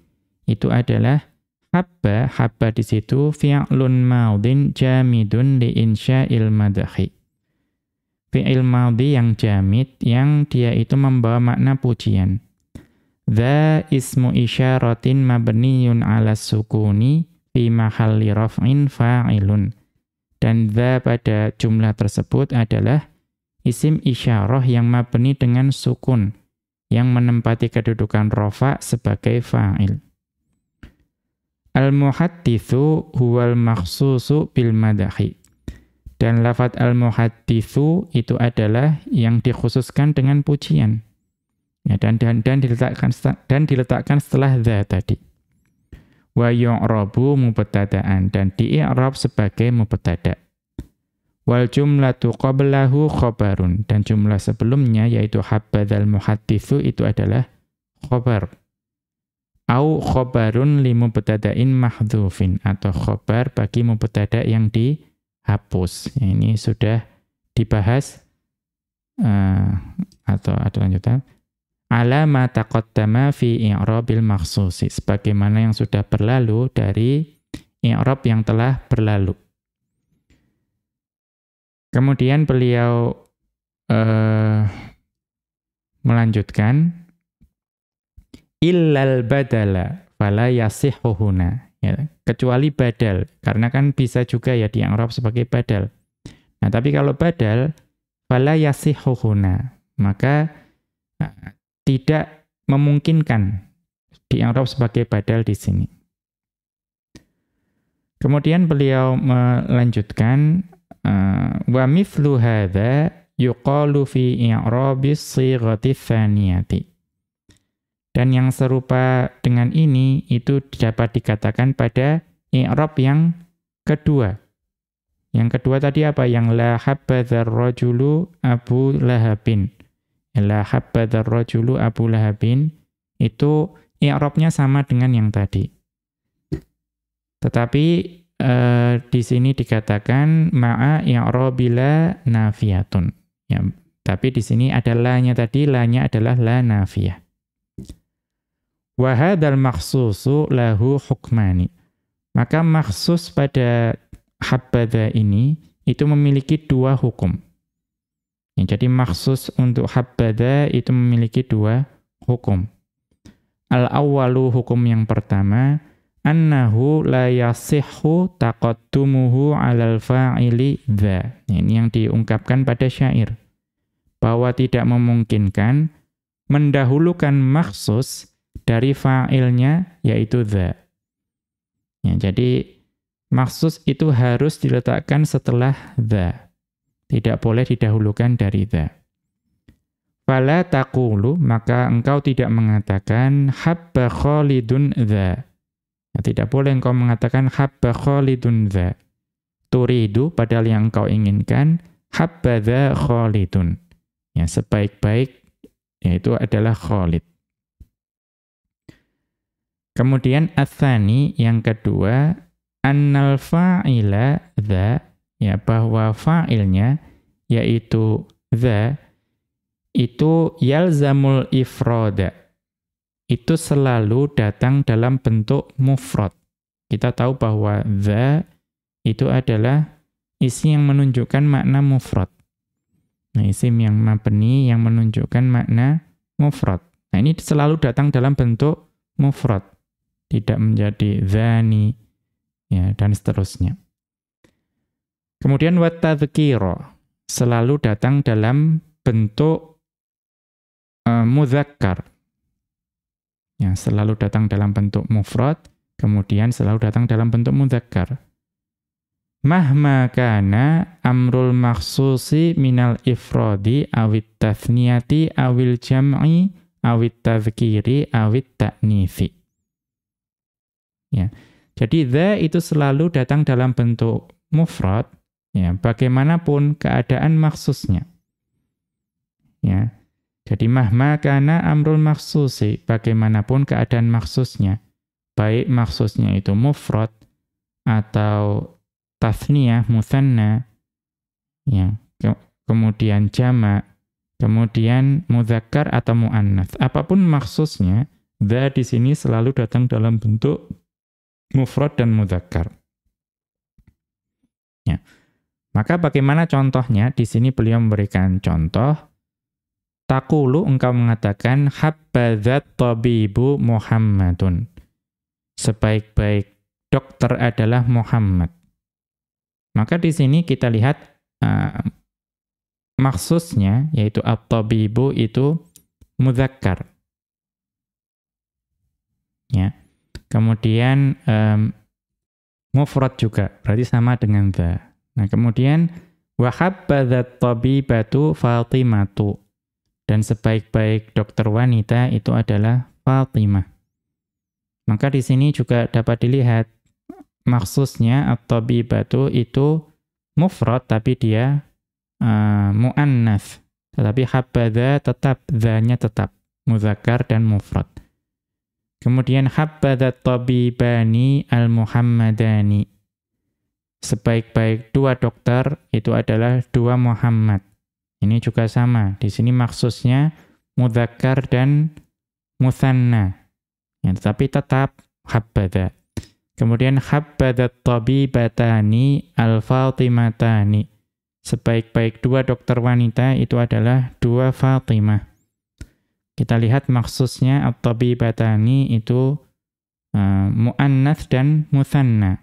itu adalah Habba, habba di situ fi'lun maudin jamidun li insya'il madhi. Fi'il maudhi yang jamid, yang dia itu membawa makna pujian. Dha ismu isyaratin mabniyun ala sukuni fi mahalli raf'in fa'ilun. Dan dha pada jumlah tersebut adalah isim isyarah yang mabni dengan sukun, yang menempati kedudukan rofa sebagai fa'il. Al-muhaddithu huwal makhsusu bil madahi. Dan lafat al-muhaddithu itu adalah yang dikhususkan dengan pujian. Ya, dan, dan, dan, diletakkan, dan diletakkan setelah dha tadi. Wa yu'rabu mubtada'an dan di'rab sebagai mubtada'. Wal jumlatu qablahu khobarun dan jumlah sebelumnya yaitu habbadzal muhaddithu itu adalah khobar au khobarun li mubtada'in mahdhufin atau khobar bagi mubtada yang dihapus. Ini sudah dibahas uh, atau ada lanjutan ala ma taqaddama fi i'rabil makhsusi sebagaimana yang sudah berlalu dari i'rab yang telah berlalu. Kemudian beliau uh, melanjutkan illal badala fala yasihuhuna ya kecuali badal karena kan bisa juga ya di Arab sebagai badal. Nah, tapi kalau badal fala yasihuhuna maka uh, tidak memungkinkan di Arab sebagai badal di sini. Kemudian beliau melanjutkan uh, wa mithlu hadza yuqalu fi i'rabis sighati tsaniyati. Dan yang serupa dengan ini itu dapat dikatakan pada i'rab yang kedua. Yang kedua tadi apa? Yang la habbadzar rajulu Abu Lahabin. La habbadzar rajulu Abu Lahabin itu i'rabnya sama dengan yang tadi. Tetapi uh, di sini dikatakan ma'a i'rabila nafiyatun. Ya, tapi di sini ada la-nya tadi, la-nya adalah la nafiyah. Wa hadzal makhsusu lahu hukmani. Maka maksus pada habbadha ini itu memiliki dua hukum. Ya, jadi maksus untuk habbadha itu memiliki dua hukum. Al-awwalu hukum yang pertama, annahu la yasihhu taqaddumuhu 'alal fa'ili dha. Ini yang diungkapkan pada syair. Bahwa tidak memungkinkan mendahulukan maksus dari fa'ilnya yaitu dha. Ya, jadi maksus itu harus diletakkan setelah dha. Tidak boleh didahulukan dari dha. Fala taqulu maka engkau tidak mengatakan habba khalidun dha Ya, tidak boleh engkau mengatakan habba khalidun dha. Turidu padahal yang engkau inginkan habba dha khalidun. Ya, sebaik-baik yaitu adalah khalid. Kemudian athani yang kedua annal fa'ila dha ya bahwa fa'ilnya yaitu dha itu yalzamul ifrada itu selalu datang dalam bentuk mufrad. Kita tahu bahwa the itu adalah isi yang menunjukkan makna mufrad. Nah, isim yang mabni yang menunjukkan makna mufrad. Nah, ini selalu datang dalam bentuk mufrad. Tidak menjadi dhani, ya, dan seterusnya. Kemudian watadhkiro selalu datang dalam bentuk uh, mudzakkar Ya, selalu datang dalam bentuk mufrad, kemudian selalu datang dalam bentuk mudzakkar. Mahma kana amrul makhsusi minal ifradi awit tathniyati awil jam'i awit tadhkiri awit ta'nifi. Ya. Jadi dha itu selalu datang dalam bentuk mufrad, ya, bagaimanapun keadaan maksusnya. Ya. Jadi mahma kana amrul maksusi, bagaimanapun keadaan maksusnya, baik maksusnya itu mufrad atau tasniyah, musanna, ya, ke kemudian jama, kemudian mudzakkar atau muannats. Apa pun maksusnya, dha di sini selalu datang dalam bentuk mufrad dan mudzakkar. Ya. Maka bagaimana contohnya? Di sini beliau memberikan contoh Takulu engkau mengatakan habbadzat tabibu Muhammadun. Sebaik-baik dokter adalah Muhammad. Maka di sini kita lihat uh, maksusnya yaitu at-tabibu itu mudzakkar. Ya. Kemudian um, mufrad juga, berarti sama dengan dha. Nah, kemudian wa habbadzat tabibatu Fatimatu dan sebaik-baik dokter wanita itu adalah Fatimah. Maka di sini juga dapat dilihat maksusnya at-tabibatu itu mufrad tapi dia uh, muannas. Tetapi habadha tetap dzanya tetap muzakkar dan mufrad. Kemudian habbadat tabibani al-muhammadani. Sebaik-baik dua dokter itu adalah dua Muhammad. Ini juga sama. Di sini maksudnya mudzakkar dan muthanna. Ya, tetapi tetap habbada. Kemudian habbadat tabibatani al-fatimatani. Sebaik-baik dua dokter wanita itu adalah dua Fatimah. Kita lihat maksudnya at-tabibatani itu uh, mu'annath dan muthanna.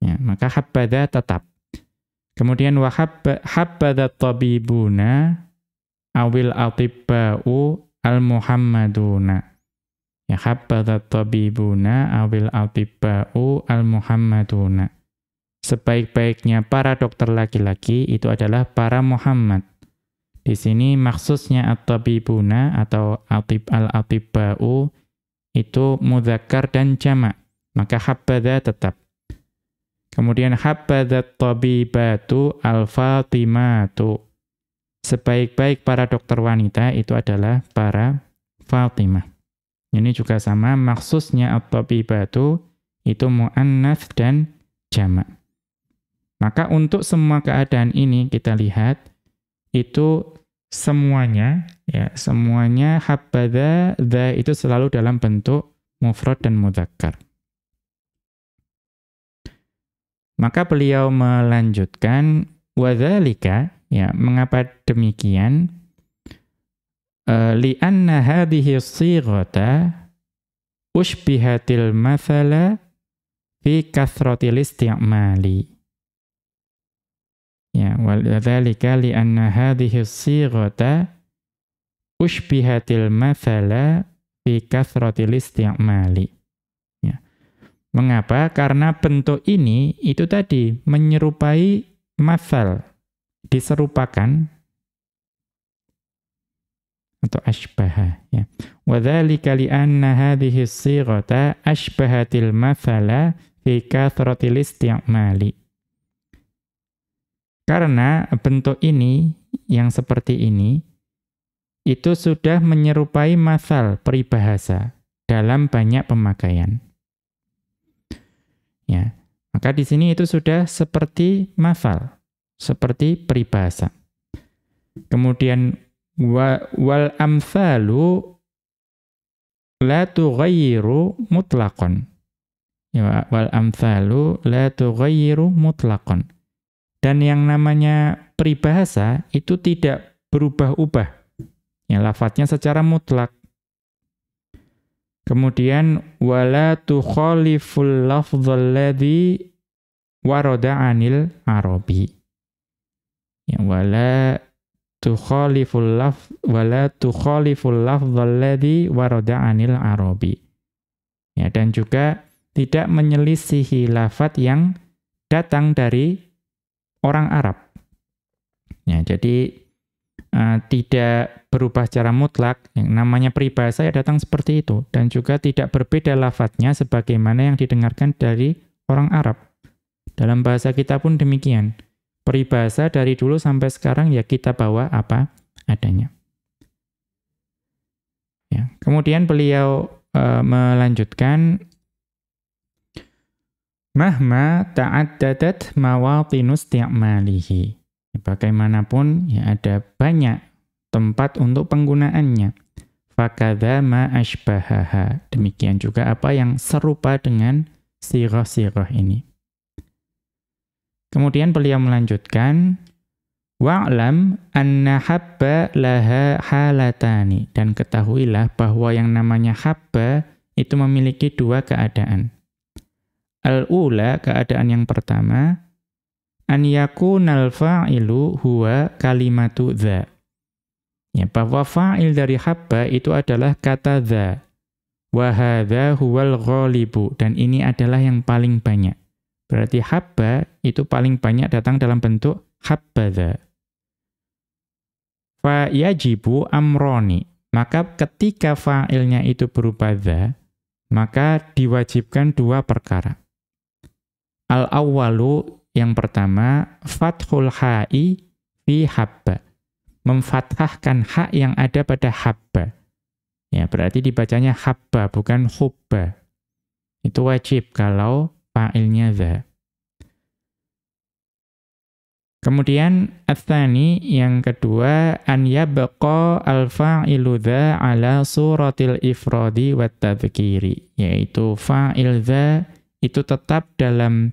Ya, maka habbada tetap. Kemudian wa habbada tabibuna awil atibba'u al-muhammaduna. Ya habbada tabibuna awil atibba'u al-muhammaduna. Sebaik-baiknya para dokter laki-laki itu adalah para Muhammad. Di sini maksudnya at-tabibuna atau atib al-atibba'u itu mudzakkar dan jamak. Maka habbada tetap. Kemudian habbadat tabibatu al-fatimatu. Sebaik-baik para dokter wanita itu adalah para Fatimah. Ini juga sama maksudnya at-tabibatu itu muannats dan jamak. Maka untuk semua keadaan ini kita lihat itu semuanya ya semuanya habada dha itu selalu dalam bentuk mufrad dan mudzakkar. Maka beliau melanjutkan wadzalika ya mengapa demikian uh, li'anna hadhihi sighata ushbihatil mathala fi kathratil isti'mali Ya, wadzalika li'anna hadhihi as-sighata ushbihatil mathala fi kathratil isti'mali. Ya. Mengapa? Karena bentuk ini itu tadi menyerupai mathal, diserupakan atau ashbaha ya. Wadzalika li'anna hadhihi as-sighata ashbahatil mathala fi kathratil isti'mali. Karena bentuk ini, yang seperti ini, itu sudah menyerupai masal peribahasa dalam banyak pemakaian. Ya, maka di sini itu sudah seperti masal, seperti peribahasa. Kemudian wa, wal amsalu la tughayyiru mutlaqan. Ya, wal amsalu la tughayyiru mutlaqan. Dan yang namanya peribahasa itu tidak berubah-ubah. Ya, lafadznya secara mutlak. Kemudian wala tukhaliful lafdhal ladzi warada 'anil arabi. Ya, wala tukhaliful laf wala tukhaliful lafdhal ladzi warada 'anil arabi. Ya, dan juga tidak menyelisihi lafadz yang datang dari orang Arab. Ya, jadi uh, tidak berubah secara mutlak, yang namanya peribahasa ya datang seperti itu dan juga tidak berbeda lafadznya sebagaimana yang didengarkan dari orang Arab. Dalam bahasa kita pun demikian. Peribahasa dari dulu sampai sekarang ya kita bawa apa adanya. Ya, kemudian beliau uh, melanjutkan Mahma ta'addadat mawatinus ti'malihi. Bagaimanapun ya ada banyak tempat untuk penggunaannya. Fakadha ma ashbahaha. Demikian juga apa yang serupa dengan sirah-sirah ini. Kemudian beliau melanjutkan, Wa'lam anna habba laha halatani. Dan ketahuilah bahwa yang namanya habba itu memiliki dua keadaan. Al-ula, keadaan yang pertama, an yakunal fa'ilu huwa kalimatu dha. Ya, bahwa fa'il dari habba itu adalah kata dha. Wa hadha huwal ghalibu. Dan ini adalah yang paling banyak. Berarti habba itu paling banyak datang dalam bentuk habbadha. Fa yajibu amroni. Maka ketika fa'ilnya itu berupa dha, maka diwajibkan dua perkara. Al-awwalu yang pertama fathul ha'i fi habba. Memfathahkan hak yang ada pada habba. Ya, berarti dibacanya habba bukan hubba. Itu wajib kalau fa'ilnya dha. Kemudian atsani yang kedua an yabqa al-fa'ilu ala suratil ifradi wat tadhkiri yaitu fa'il itu tetap dalam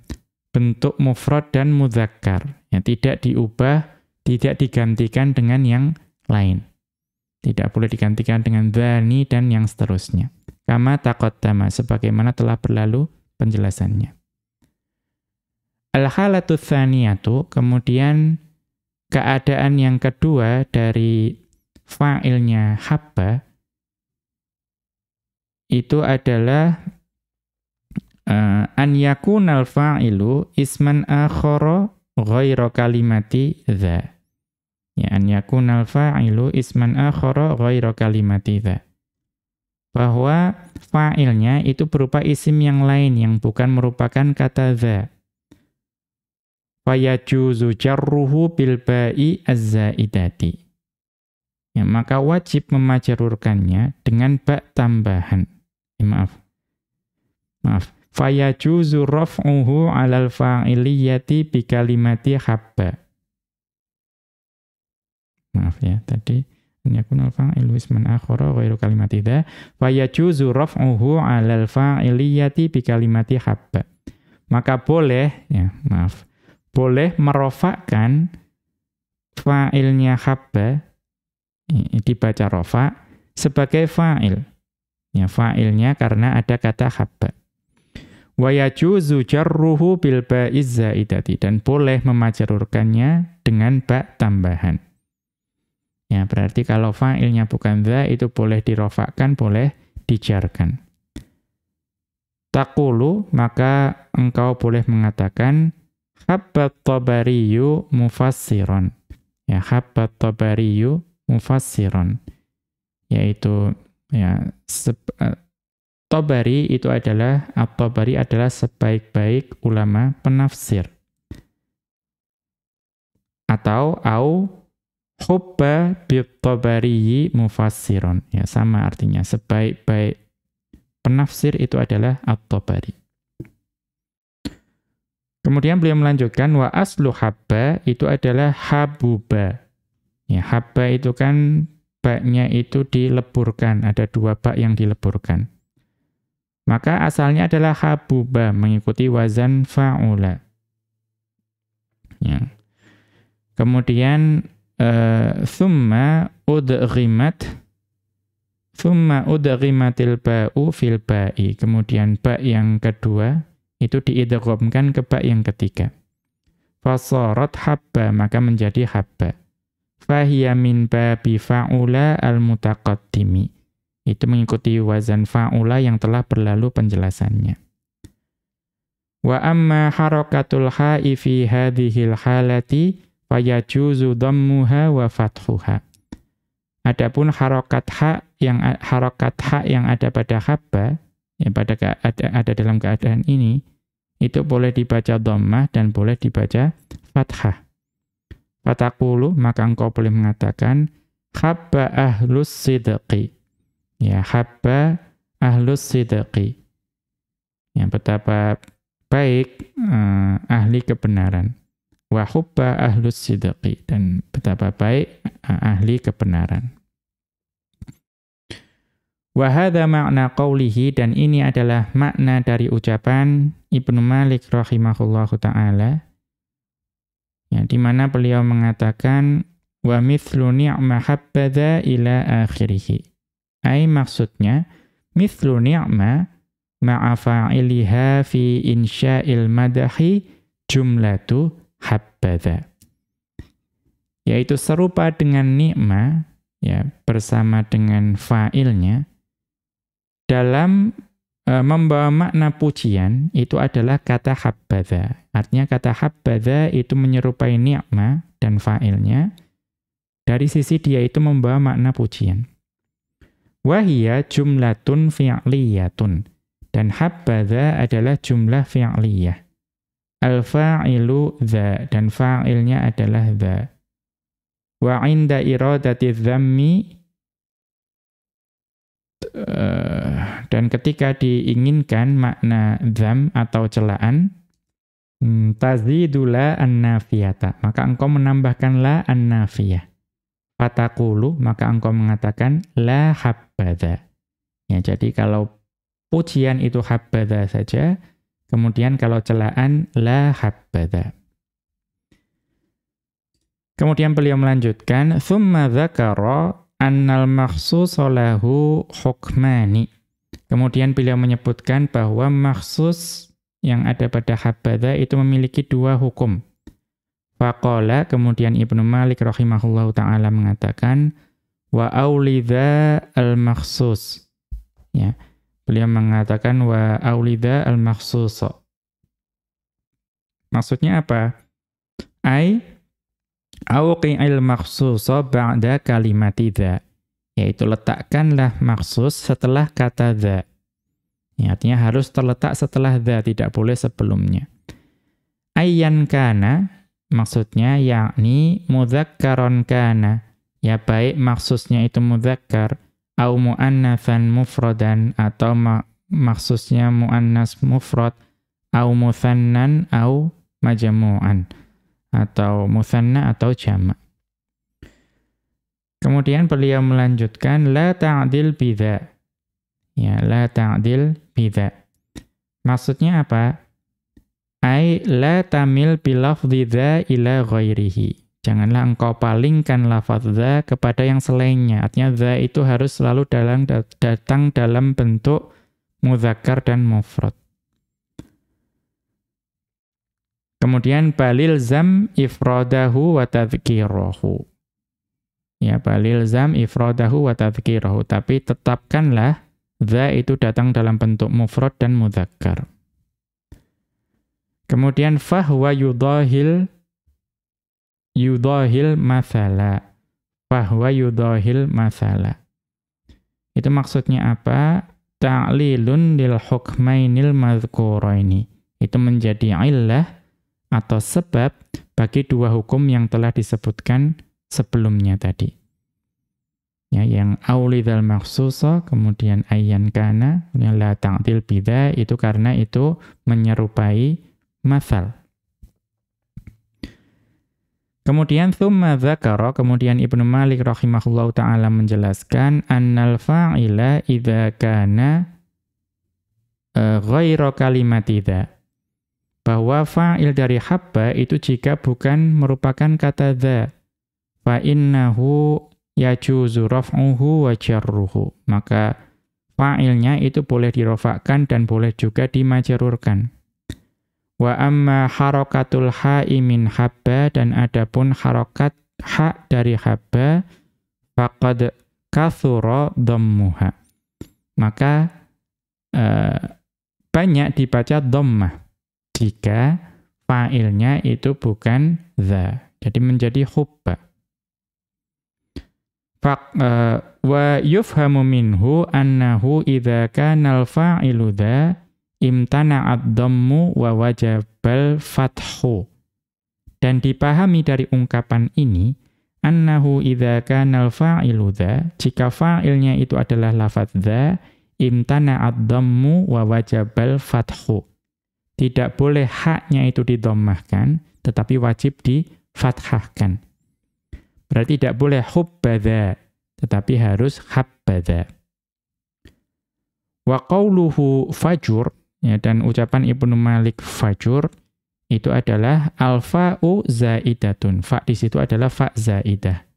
bentuk mufrad dan mudzakkar yang tidak diubah tidak digantikan dengan yang lain. Tidak boleh digantikan dengan dhani dan yang seterusnya. Kama taqaddama sebagaimana telah berlalu penjelasannya. Al-halatu tsaniyatu, kemudian keadaan yang kedua dari fa'ilnya habba, itu adalah uh, an yakunal fa'ilu isman akhara ghairu kalimati dha. Ya, an yakunal fa'ilu isman akhara ghairu kalimati dha. Bahwa fa'ilnya itu berupa isim yang lain yang bukan merupakan kata dha fayajuzu jarruhu bil ba'i az-zaidati. Ya, maka wajib memajarurkannya dengan ba tambahan. Ya, maaf. Maaf. Fayajuzu raf'uhu 'alal fa'iliyati bi kalimati habba. Maaf ya, tadi yakun al-fa'ilu isman akhara ghairu kalimati dha fayajuzu raf'uhu 'alal fa'iliyati bi kalimati habba. Maka boleh ya, maaf boleh merofakkan fa'ilnya habba, dibaca rofa, sebagai fa'il. Ya, fa'ilnya karena ada kata habba. Wa yajuzu jarruhu bil ba'iz zaidati dan boleh memajarurkannya dengan ba tambahan. Ya, berarti kalau fa'ilnya bukan za itu boleh dirofakkan, boleh dijarkan. Takulu, maka engkau boleh mengatakan Habbat tabariyu mufassiron. Ya, habbat tabariyu mufassiron. Yaitu ya uh, Tabari itu adalah At-Tabari adalah sebaik-baik ulama penafsir. Atau au hubba bit-Tabari mufassiron. Ya, sama artinya sebaik-baik penafsir itu adalah At-Tabari. Kemudian beliau melanjutkan wa aslu habba itu adalah habuba. Ya, habba itu kan baknya itu dileburkan, ada dua bak yang dileburkan. Maka asalnya adalah habuba mengikuti wazan fa'ula. Ya. Kemudian uh, thumma udghimat thumma udghimatil ba'u fil ba'i. Kemudian ba yang kedua itu diidghamkan ke ba yang ketiga. Fasarat habba maka menjadi habba. Fahiya min babi fa'ula al-mutaqaddimi. Itu mengikuti wazan fa'ula yang telah berlalu penjelasannya. Wa amma harakatul ha'i fi hadhil halati fayajuzu dhammuha wa fathuha. Adapun harokat ha yang harokat ha yang ada pada habba ya pada ada, ada dalam keadaan ini itu boleh dibaca dhammah dan boleh dibaca fathah. Fatakulu, maka engkau boleh mengatakan, habba ahlus sidqi. Ya, habba ahlus sidqi. Yang betapa baik uh, ahli kebenaran. Wa hubba ahlus sidqi. Dan betapa baik uh, ahli kebenaran. Wahada makna qawlihi dan ini adalah makna dari ucapan Ibnu Malik rahimahullahu ta'ala ya, di mana beliau mengatakan wa mithlu ni'ma habbadha ila akhirih. Ai maksudnya mithlu ni'ma ma'a fa'iliha fi insya'il madahi jumlatu habbadha. Yaitu serupa dengan nikma ya bersama dengan fa'ilnya dalam e, membawa makna pujian itu adalah kata habbadha. Artinya kata habbadha itu menyerupai ni'ma dan fa'ilnya. Dari sisi dia itu membawa makna pujian. Wahia jumlatun fi'liyatun. Dan habbadha adalah jumlah fi'liyah. Al-fa'ilu dha. Dan fa'ilnya adalah dha. Wa inda iradati dhammi uh, dan ketika diinginkan makna dzam atau celaan hmm, tazidula an-nafiyata maka engkau menambahkan la an-nafiyah maka engkau mengatakan la habbadha ya jadi kalau pujian itu habbadha saja kemudian kalau celaan la habbadha Kemudian beliau melanjutkan, "Tsumma dzakara annal makhsusa lahu hukmani." Kemudian beliau menyebutkan bahwa maksus yang ada pada habada itu memiliki dua hukum. Faqala kemudian Ibnu Malik rahimahullahu taala mengatakan wa aulidha al-makhsus. Ya. Beliau mengatakan wa aulidha al-makhsus. Maksudnya apa? Ai Auqi'il makhsusa ba'da kalimati dha. Yaitu letakkanlah maksus setelah kata dha. Ya, artinya harus terletak setelah dha, tidak boleh sebelumnya. Ayyan kana, maksudnya yakni mudhakkaron kana. Ya baik maksudnya itu mudhakkar, au mu'annathan mufradan, atau mak maksudnya mu'annas mufrad, au muthannan, au majamu'an atau musanna atau jamak. Kemudian beliau melanjutkan la ta'dil bidza. Ya, la ta'dil bidza. Maksudnya apa? Ai la tamil bilafdhi dza ila ghairihi. Janganlah engkau palingkan lafaz dza kepada yang selainnya. Artinya dza itu harus selalu dalam datang dalam bentuk muzakkar dan mufrad. Kemudian balil zam ifradahu wa tadhkirahu. Ya, balil zam ifradahu wa tadhkirahu. Tapi tetapkanlah za itu datang dalam bentuk mufrad dan mudzakkar. Kemudian fahwa yudahil yudahil masala. Fahwa yudahil masala. Itu maksudnya apa? Ta'lilun lil hukmainil madhkuraini. Itu menjadi illah atau sebab bagi dua hukum yang telah disebutkan sebelumnya tadi. Ya, yang aulidhal maksusa, kemudian ayyan kana, yang la ta'til bidha, itu karena itu menyerupai masal. Kemudian thumma dzakara, kemudian Ibnu Malik rahimahullahu taala menjelaskan annal fa'ila idza kana uh, ghairu kalimati bahwa fa'il dari habba itu jika bukan merupakan kata dha fa innahu yajuzu raf'uhu wa jarruhu. Maka fa'ilnya itu boleh dirofakkan dan boleh juga dimajarurkan wa amma harakatul ha'i min habba dan adapun harokat ha dari habba faqad kathura dhammuha maka uh, banyak dibaca dhammah jika fa'ilnya itu bukan za. Jadi menjadi hubba. Fak, uh, wa yufhamu minhu annahu idza kana al-fa'ilu dha imtana'ad dhammu wa wajabal fathu. Dan dipahami dari ungkapan ini annahu idza kana al-fa'ilu dha jika fa'ilnya itu adalah lafadz dha imtana'ad dhammu wa wajabal fathu tidak boleh haknya itu didommahkan, tetapi wajib difathahkan. Berarti tidak boleh hubbadha, tetapi harus habbadha. Wa qawluhu fajur, ya, dan ucapan Ibnu Malik fajur, itu adalah alfa'u zaidatun. Fa di situ adalah fa zaidah.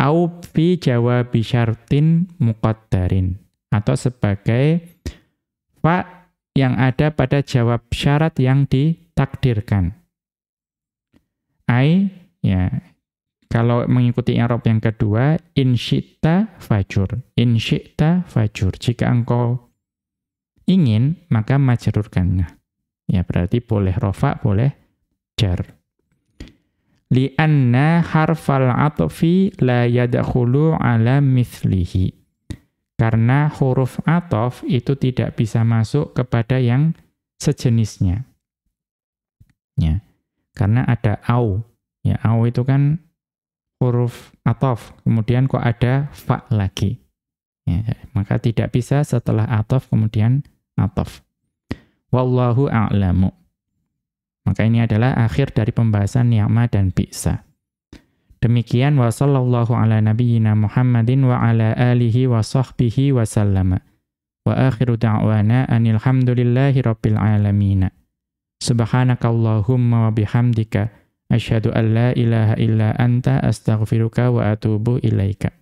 Au fi jawabi syartin muqaddarin. Atau sebagai fa yang ada pada jawab syarat yang ditakdirkan. Ai, ya, kalau mengikuti i'rab yang kedua, in syi'ta fajur. In syi'ta fajur. Jika engkau ingin, maka majrurkannya. Ya, berarti boleh rofa, boleh jar. Lianna harfal atfi la yadkhulu ala mithlihi. Karena huruf atof itu tidak bisa masuk kepada yang sejenisnya. Ya. Karena ada au. Ya, au itu kan huruf atof. Kemudian kok ada fa lagi. Ya, maka tidak bisa setelah atof kemudian atof. Wallahu a'lamu. Maka ini adalah akhir dari pembahasan ni'ma dan bi'sa. Demikian wa sallallahu ala nabiyyina Muhammadin wa ala alihi wa sahbihi wa sallama. Wa akhiru da'wana anil hamdulillahi rabbil alamin. Subhanakallahumma wa bihamdika asyhadu an la ilaha illa anta astaghfiruka wa atubu ilaika.